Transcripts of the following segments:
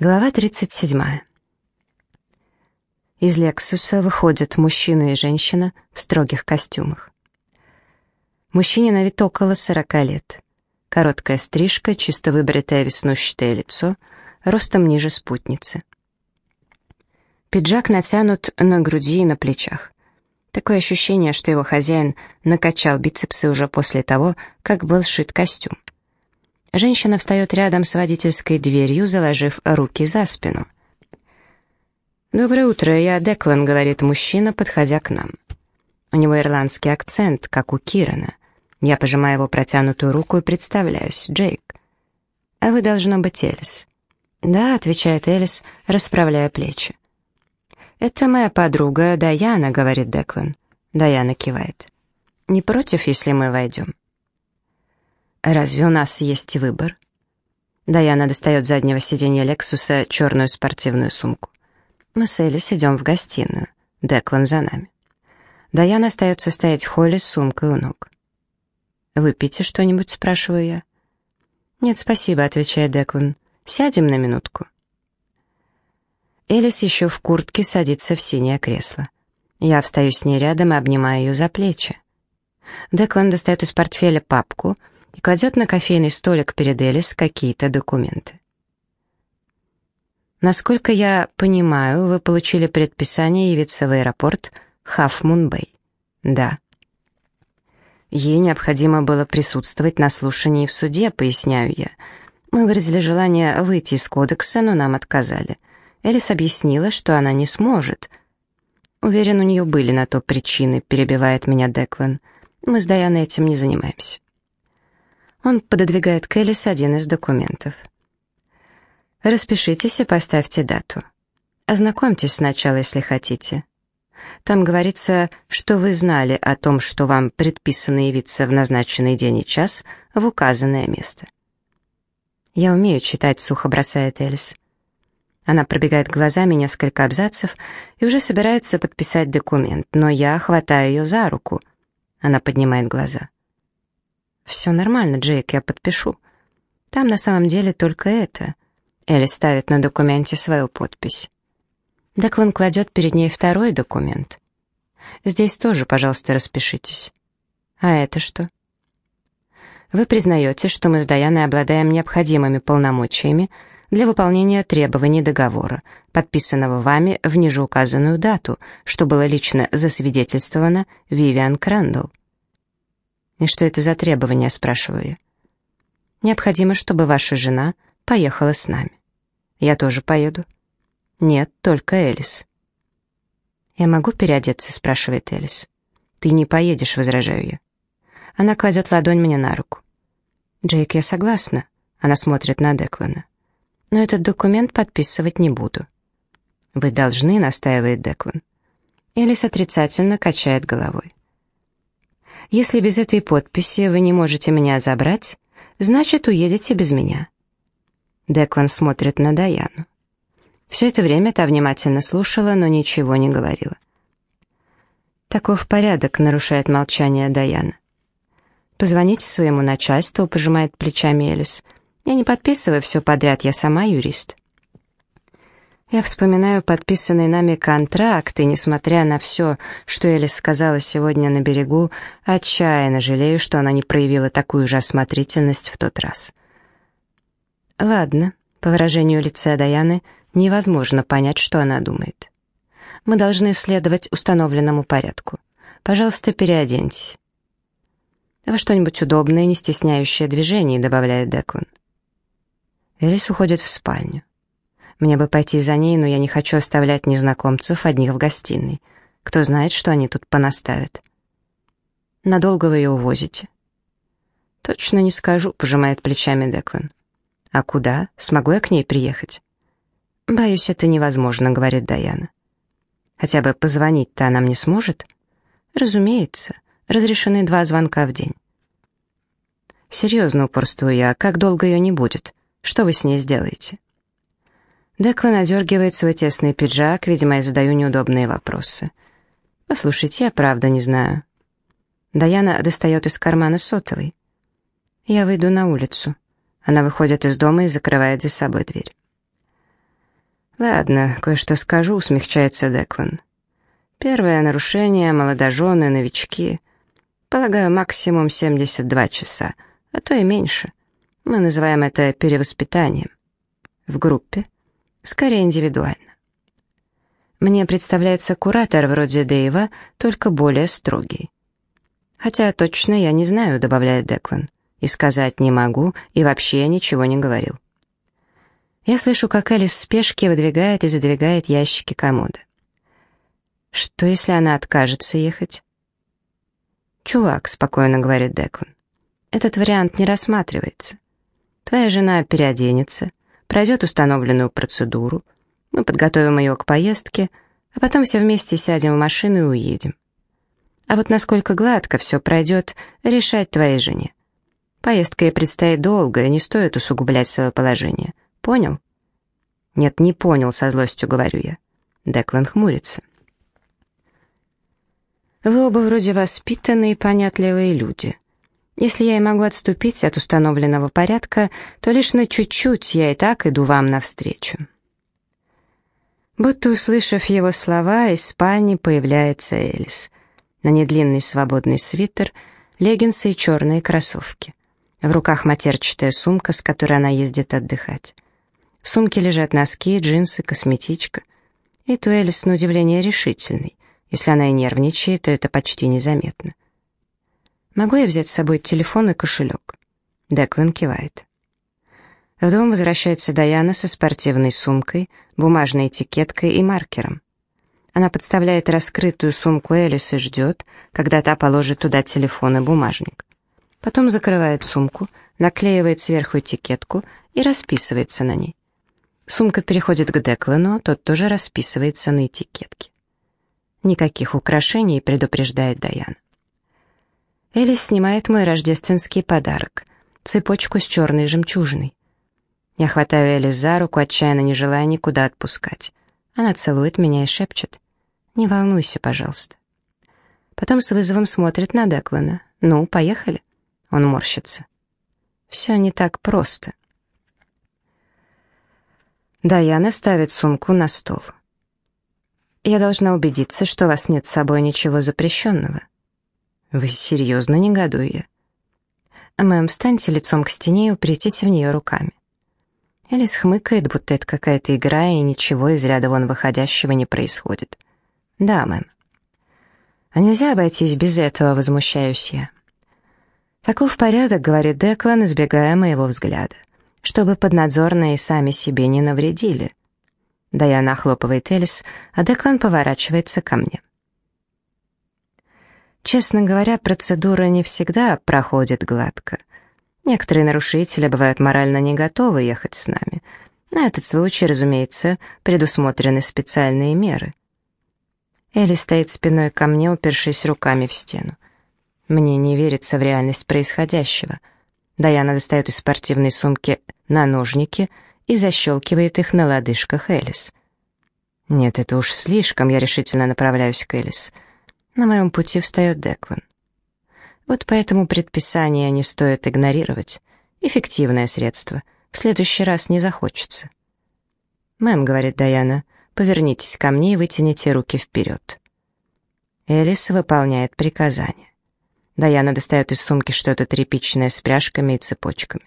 Глава 37. Из «Лексуса» выходят мужчина и женщина в строгих костюмах. Мужчине на вид около 40 лет. Короткая стрижка, чисто выбритое веснущатое лицо, ростом ниже спутницы. Пиджак натянут на груди и на плечах. Такое ощущение, что его хозяин накачал бицепсы уже после того, как был сшит костюм. Женщина встает рядом с водительской дверью, заложив руки за спину. «Доброе утро, я Деклан», — говорит мужчина, подходя к нам. У него ирландский акцент, как у Кирана. Я пожимаю его протянутую руку и представляюсь. Джейк. «А вы, должно быть, Элис». «Да», — отвечает Элис, расправляя плечи. «Это моя подруга Даяна», — говорит Деклан. Даяна кивает. «Не против, если мы войдем?» «Разве у нас есть выбор?» Даяна достает с заднего сиденья Лексуса черную спортивную сумку. Мы с Элис идем в гостиную. Деклан за нами. Даяна остается стоять в холле с сумкой у ног. «Выпейте что-нибудь?» — спрашиваю я. «Нет, спасибо», — отвечает Деклан. «Сядем на минутку». Элис еще в куртке садится в синее кресло. Я встаю с ней рядом и обнимаю ее за плечи. Деклан достает из портфеля папку — кладет на кофейный столик перед Элис какие-то документы. Насколько я понимаю, вы получили предписание явиться в аэропорт Хафмун-Бэй. Да. Ей необходимо было присутствовать на слушании в суде, поясняю я. Мы выразили желание выйти из кодекса, но нам отказали. Элис объяснила, что она не сможет. Уверен, у нее были на то причины, перебивает меня Деклан. Мы с Даяной этим не занимаемся. Он пододвигает к Элис один из документов. «Распишитесь и поставьте дату. Ознакомьтесь сначала, если хотите. Там говорится, что вы знали о том, что вам предписано явиться в назначенный день и час в указанное место». «Я умею читать», — сухо бросает Элис. Она пробегает глазами несколько абзацев и уже собирается подписать документ, но я хватаю ее за руку. Она поднимает глаза. «Все нормально, Джейк, я подпишу. Там на самом деле только это». Элли ставит на документе свою подпись. Деклан кладет перед ней второй документ. «Здесь тоже, пожалуйста, распишитесь». «А это что?» «Вы признаете, что мы с Даяной обладаем необходимыми полномочиями для выполнения требований договора, подписанного вами в нижеуказанную дату, что было лично засвидетельствовано Вивиан Крэндалл. «И что это за требования?» — спрашиваю я. «Необходимо, чтобы ваша жена поехала с нами. Я тоже поеду». «Нет, только Элис». «Я могу переодеться?» — спрашивает Элис. «Ты не поедешь», — возражаю я. Она кладет ладонь мне на руку. «Джейк, я согласна». Она смотрит на Деклана. «Но этот документ подписывать не буду». «Вы должны», — настаивает Деклан. Элис отрицательно качает головой. Если без этой подписи вы не можете меня забрать, значит, уедете без меня». Деклан смотрит на Даяну. Все это время та внимательно слушала, но ничего не говорила. «Таков порядок», — нарушает молчание Даяна. «Позвоните своему начальству», — пожимает плечами Элис. «Я не подписываю все подряд, я сама юрист». Я вспоминаю подписанный нами контракт, и, несмотря на все, что Элис сказала сегодня на берегу, отчаянно жалею, что она не проявила такую же осмотрительность в тот раз. Ладно, по выражению лица Даяны, невозможно понять, что она думает. Мы должны следовать установленному порядку. Пожалуйста, переоденьтесь. Во что-нибудь удобное, не стесняющее движений, добавляет Деклан. Элис уходит в спальню. Мне бы пойти за ней, но я не хочу оставлять незнакомцев одних в гостиной. Кто знает, что они тут понаставят. Надолго вы ее увозите? Точно не скажу, пожимает плечами Деклан. А куда? Смогу я к ней приехать? Боюсь, это невозможно, говорит Даяна. Хотя бы позвонить-то она мне сможет? Разумеется, разрешены два звонка в день. Серьезно упорствую я, как долго ее не будет? Что вы с ней сделаете? Деклан одергивает свой тесный пиджак, видимо, я задаю неудобные вопросы. «Послушайте, я правда не знаю». Даяна достает из кармана сотовый. Я выйду на улицу. Она выходит из дома и закрывает за собой дверь. «Ладно, кое-что скажу», — смягчается Деклан. «Первое нарушение — молодожены, новички. Полагаю, максимум 72 часа, а то и меньше. Мы называем это перевоспитанием. В группе? Скорее индивидуально. Мне представляется куратор вроде Дэйва, только более строгий. Хотя точно я не знаю, добавляет Деклан. И сказать не могу, и вообще ничего не говорил. Я слышу, как Элис в спешке выдвигает и задвигает ящики комода. Что, если она откажется ехать? «Чувак», — спокойно говорит Деклан, — «этот вариант не рассматривается. Твоя жена переоденется, пройдет установленную процедуру, мы подготовим ее к поездке, а потом все вместе сядем в машину и уедем. А вот насколько гладко все пройдет, решать твоей жене. Поездка ей предстоит долго, не стоит усугублять свое положение. Понял? Нет, не понял, со злостью говорю я. Деклан хмурится. Вы оба вроде воспитанные и понятливые люди. Если я и могу отступить от установленного порядка, то лишь на чуть-чуть я и так иду вам навстречу. Будто услышав его слова, из спальни появляется Элис. На ней длинный свободный свитер, леггинсы и черные кроссовки. В руках матерчатая сумка, с которой она ездит отдыхать. В сумке лежат носки, джинсы, косметичка. И то Элис, на удивление, решительный. Если она и нервничает, то это почти незаметно. «Могу я взять с собой телефон и кошелек?» Деклан кивает. В дом возвращается Даяна со спортивной сумкой, бумажной этикеткой и маркером. Она подставляет раскрытую сумку Элис и ждет, когда та положит туда телефон и бумажник. Потом закрывает сумку, наклеивает сверху этикетку и расписывается на ней. Сумка переходит к Деклану, тот тоже расписывается на этикетке. Никаких украшений, предупреждает Даяна. Элис снимает мой рождественский подарок — цепочку с черной жемчужиной. Я хватаю Элис за руку, отчаянно не желая никуда отпускать. Она целует меня и шепчет. «Не волнуйся, пожалуйста». Потом с вызовом смотрит на Деклана. «Ну, поехали». Он морщится. «Все не так просто». Даяна ставит сумку на стол. «Я должна убедиться, что у вас нет с собой ничего запрещенного». «Вы серьезно негодуя?» «Мэм, встаньте лицом к стене и упритесь в нее руками». Элис хмыкает, будто это какая-то игра, и ничего из ряда вон выходящего не происходит. «Да, мэм». «А нельзя обойтись без этого?» — возмущаюсь я. «Таков порядок», — говорит Деклан, избегая моего взгляда, «чтобы поднадзорные сами себе не навредили». Даяна охлопывает Элис, а Деклан поворачивается ко мне. Честно говоря, процедура не всегда проходит гладко — Некоторые нарушители бывают морально не готовы ехать с нами. На этот случай, разумеется, предусмотрены специальные меры. Элли стоит спиной ко мне, упершись руками в стену. Мне не верится в реальность происходящего. Даяна достает из спортивной сумки наножники и защелкивает их на лодыжках Элис. Нет, это уж слишком, я решительно направляюсь к Элис. На моем пути встает Деклан. Вот поэтому предписание не стоит игнорировать. Эффективное средство. В следующий раз не захочется. «Мэм», — говорит Даяна, — «повернитесь ко мне и вытяните руки вперед». Элис выполняет приказание. Даяна достает из сумки что-то тряпичное с пряжками и цепочками.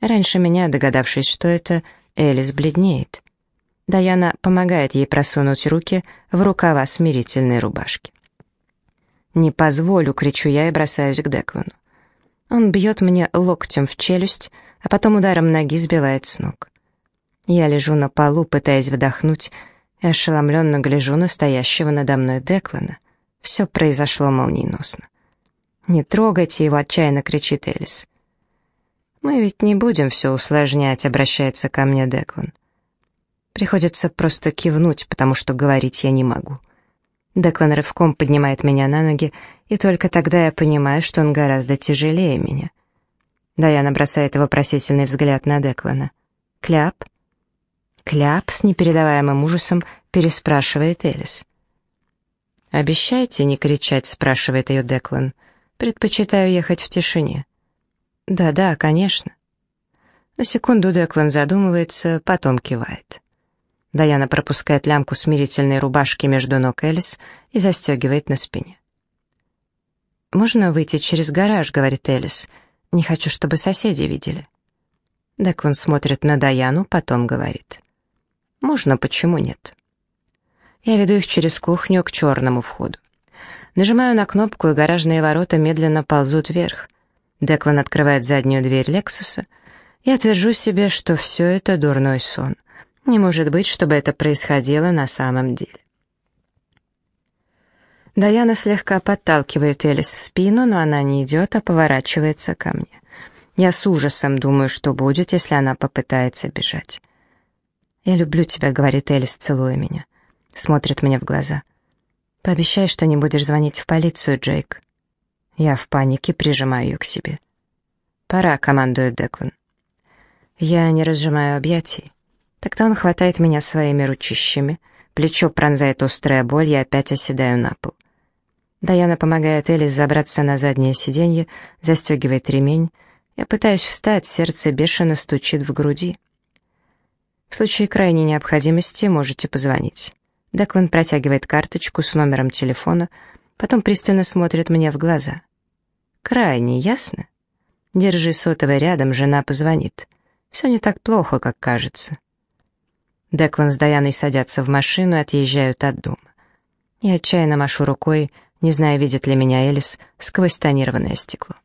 Раньше меня, догадавшись, что это, Элис бледнеет. Даяна помогает ей просунуть руки в рукава смирительной рубашки. «Не позволю!» — кричу я и бросаюсь к Деклану. Он бьет мне локтем в челюсть, а потом ударом ноги сбивает с ног. Я лежу на полу, пытаясь вдохнуть, и ошеломленно гляжу на стоящего надо мной Деклана. Все произошло молниеносно. «Не трогайте его!» — отчаянно кричит Элис. «Мы ведь не будем все усложнять», — обращается ко мне Деклан. Приходится просто кивнуть, потому что говорить я не могу. Деклан рывком поднимает меня на ноги, и только тогда я понимаю, что он гораздо тяжелее меня. Даяна бросает вопросительный взгляд на Деклана. «Кляп?» «Кляп?» — с непередаваемым ужасом переспрашивает Элис. «Обещайте не кричать?» — спрашивает ее Деклан. «Предпочитаю ехать в тишине». «Да-да, конечно». На секунду Деклан задумывается, потом кивает. Даяна пропускает лямку смирительной рубашки между ног Элис и застегивает на спине. «Можно выйти через гараж», — говорит Элис. «Не хочу, чтобы соседи видели». Деклан смотрит на Даяну, потом говорит. «Можно, почему нет?» Я веду их через кухню к черному входу. Нажимаю на кнопку, и гаражные ворота медленно ползут вверх. Деклан открывает заднюю дверь Лексуса. Я твержу себе, что все это дурной сон. Не может быть, чтобы это происходило на самом деле. Даяна слегка подталкивает Элис в спину, но она не идет, а поворачивается ко мне. Я с ужасом думаю, что будет, если она попытается бежать. «Я люблю тебя», — говорит Элис, целуя меня. Смотрит мне в глаза. «Пообещай, что не будешь звонить в полицию, Джейк». Я в панике прижимаю ее к себе. «Пора», — командует Деклан. Я не разжимаю объятий. Тогда он хватает меня своими ручищами, плечо пронзает острая боль, я опять оседаю на пол. Даяна помогает Элис забраться на заднее сиденье, застегивает ремень. Я пытаюсь встать, сердце бешено стучит в груди. В случае крайней необходимости можете позвонить. Деклан протягивает карточку с номером телефона, потом пристально смотрит мне в глаза. «Крайне, ясно? Держи сотовый рядом, жена позвонит. Все не так плохо, как кажется». Деклан с Даяной садятся в машину и отъезжают от дома. Я отчаянно машу рукой, не зная, видит ли меня Элис сквозь тонированное стекло.